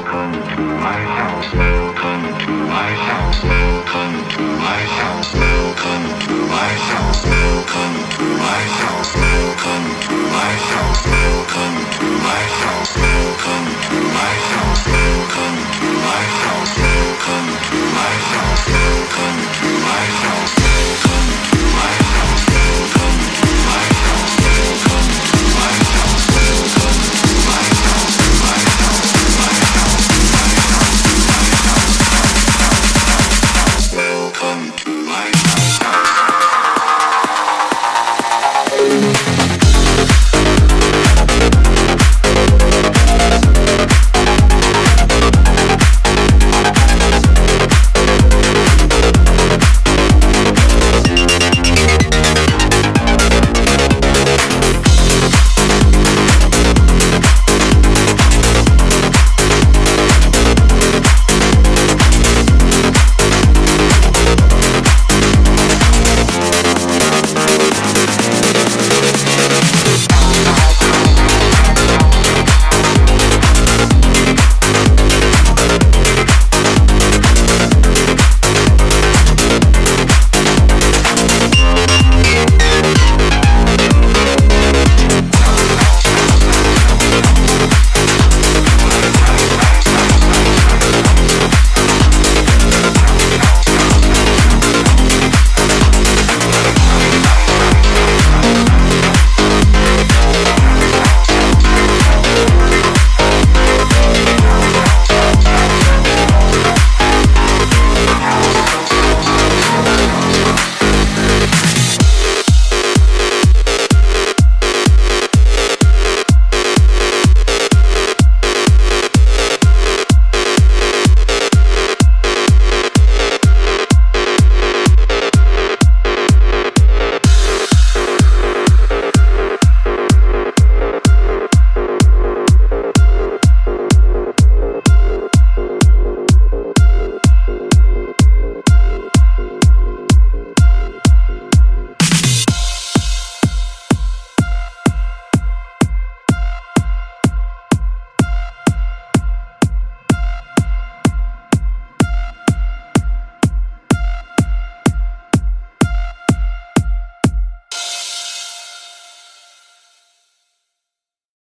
welcome to my house, welcome to my house, welcome to my house, welcome to my house, welcome to my house, welcome to